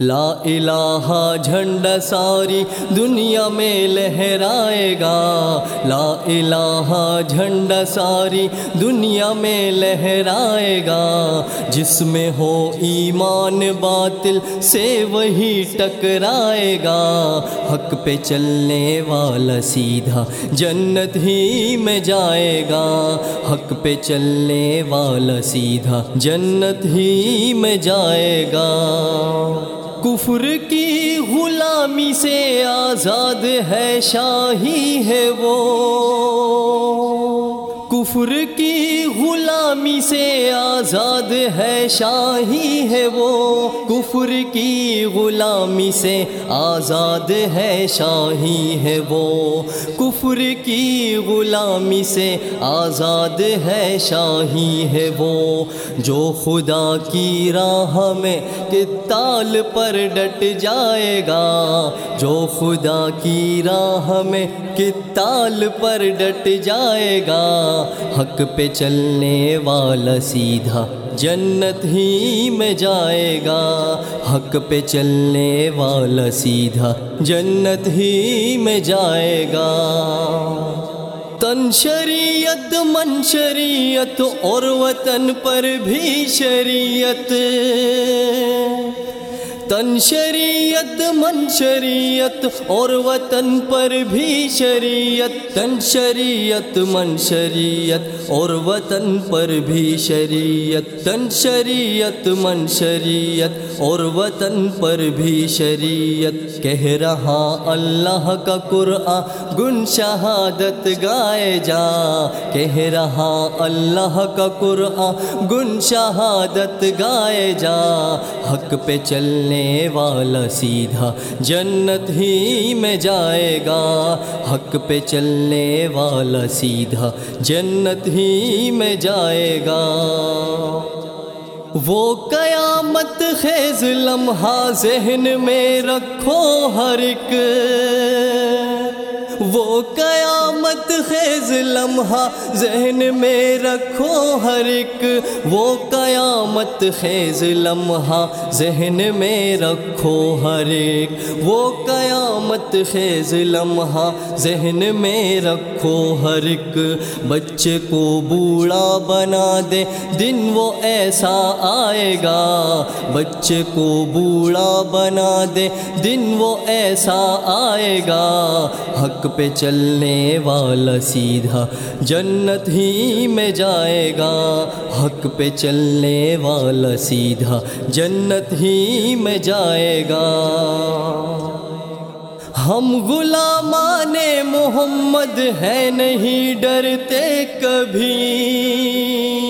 لا الہ جھنڈا ساری دنیا میں لہرائے گا۔ لا الہ جھنڈا ساری دنیا میں لہرائے گا۔ جس میں ہو ایمان باطل سے وہی ٹکرائے گا۔ حق پہ چلنے والا سیدھا جنت ہی میں جائے گا۔ حق پہ چلنے والا سیدھا جنت ہی میں جائے گا۔ کفر کی غلامی سے آزاد ہے شاہی ہے وہ۔ کفر کی غلامی سے آزاد ہے شاہی ہے وہ۔ کفر کی غلامی سے آزاد ہے شاہی ہے وہ۔ کفر کی غلامی سے آزاد ہے شاہی ہے وہ۔ جو خدا کی راہ میں تال پر ڈٹ جائے گا۔ جو خدا کی راہ میں تال پر ڈٹ جائے گا۔ حق پہ چلنے والا سیدھا جنت ہی میں جائے گا۔ حق پہ چلنے والا سیدھا جنت ہی میں جائے گا۔ تن شریعت، من شریعت اور وطن پر بھی شریعت۔ تن شریعت، من شریعت، اور وطن پر بھی شریعت، تن شریعت، من شریعت، اور وطن پر بھی شریعت، تن شریعت، من شریعت، اور وطن پر بھی شریعت۔ کہہ رہا اللہ کا قرآن، گن شہادت گائے جا۔ کہہ رہا اللہ کا قرآن، گن شہادت گائے جا۔ حق پہ چلنے والا سیدھا جنت ہی میں جائے گا۔ حق پہ چلنے والا سیدھا جنت ہی میں جائے گا۔ وہ قیامت خیز لمحہ ذہن میں رکھو ہر ایک۔ وہ قیامت خیز لمحہ ذہن میں رکھو ہر ایک، وہ قیامت خیز لمحہ ذہن میں رکھو ہر ایک، وہ قیامت خیز لمحہ ذہن میں رکھو ہر ایک۔ بچے کو بوڑھا بنا دے، دن وہ ایسا آئے گا۔ بچے کو بوڑھا بنا دے، دن وہ ایسا آئے گا۔ حق پہ چلنے والا سیدھا، جنت ہی میں جائے گا۔ حق پہ چلنے والا سیدھا، جنت ہی میں جائے گا۔ ہم غلامان محمد ہے نہیں ڈرتے کبھی۔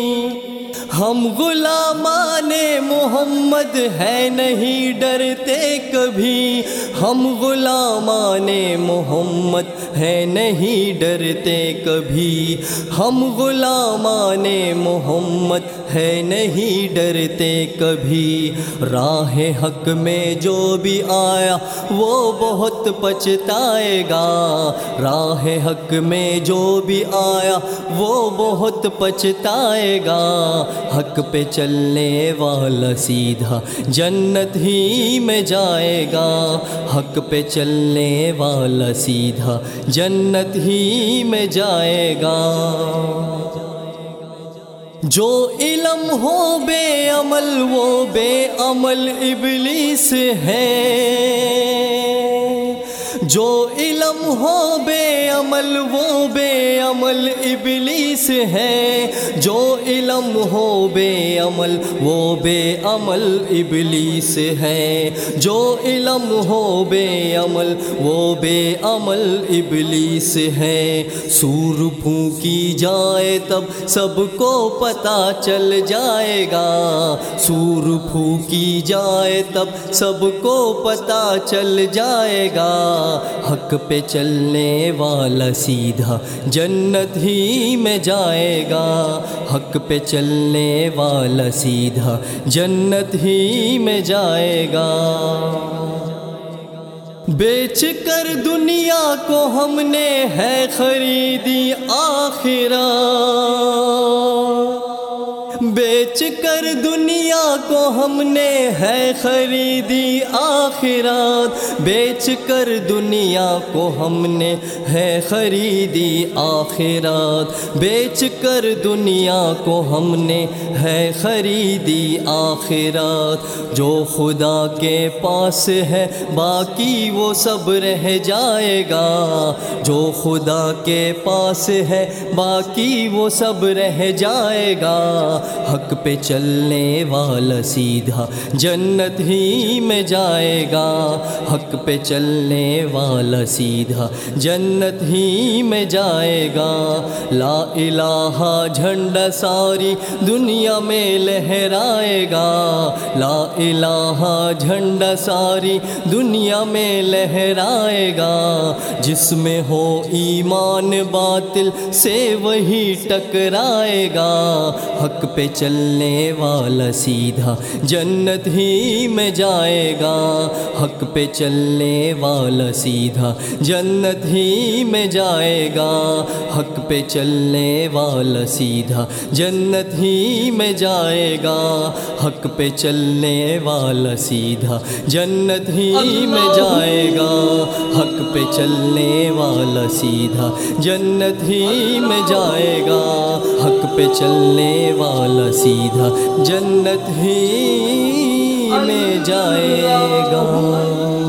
ہم غلامان محمد ہے نہیں ڈرتے کبھی۔ ہم غلامان محمد ہے نہیں ڈرتے کبھی۔ ہم غلامان محمد ہے نہیں ڈرتے کبھی۔ راہ حق میں جو بھی آیا، وہ بہت پچھتائے گا۔ راہ حق میں جو بھی آیا، وہ بہت پچھتائے گا۔ حق پہ چلنے والا سیدھا جنت ہی میں جائے گا۔ حق پہ چلنے والا سیدھا جنت ہی میں جائے گا۔ جو علم ہو بے عمل، وہ بے عمل ابلیس ہے۔ جو علم ہو بے عمل، وہ بے عمل ابلیس ہے۔ جو علم ہو بے عمل وہ بے عمل ابلیس ہے۔ جو علم ہو بے عمل وہ بے عمل ابلیس ہے۔ سور پھونکی جائے تب سب کو پتہ چل جائے گا۔ سور پھونکی جائے تب سب کو پتہ چل جائے گا۔ حق پہ چلنے والا سیدھا جن جنت ہی میں جائے گا، حق پہ چلنے والا سیدھا جنت ہی میں جائے گا۔ بیچ کر دنیا کو ہم نے ہے خریدی آخرہ۔ بیچ کر دنیا کو ہم نے ہے خریدی آخرات بیچ کر دنیا کو ہم نے ہے خریدی آخرات بیچ کر دنیا کو ہم نے ہے خریدی آخرات جو خدا کے پاس ہے باقی وہ سب رہ جائے گا جو خدا کے پاس ہے باقی وہ سب رہ جائے گا حق پہ چلنے والا سیدھا جنت ہی میں جائے گا۔ حق پہ چلنے والا سیدھا جنت ہی میں جائے گا۔ لا الہ جھنڈا ساری دنیا میں لہرائے گا۔ لا الہ جھنڈا ساری دنیا میں لہرائے گا۔ جس میں ہو ایمان باطل سے وہی ٹکرائے گا۔ حق پہ چلنے والا سیدھا جنت ہی میں جائے گا۔ حق پہ چلنے والا سیدھا جنت ہی میں جائے گا۔ حق پہ چلنے والا سیدھا جنت ہی میں جائے گا۔ حق پہ چلنے والا سیدھا جنت ہی میں جائے گا۔ حق پہ چلنے والا سیدھا جنت ہی میں جائے گا۔ حق پہ چلنے والا سیدھا جنت ہی میں جائے گا۔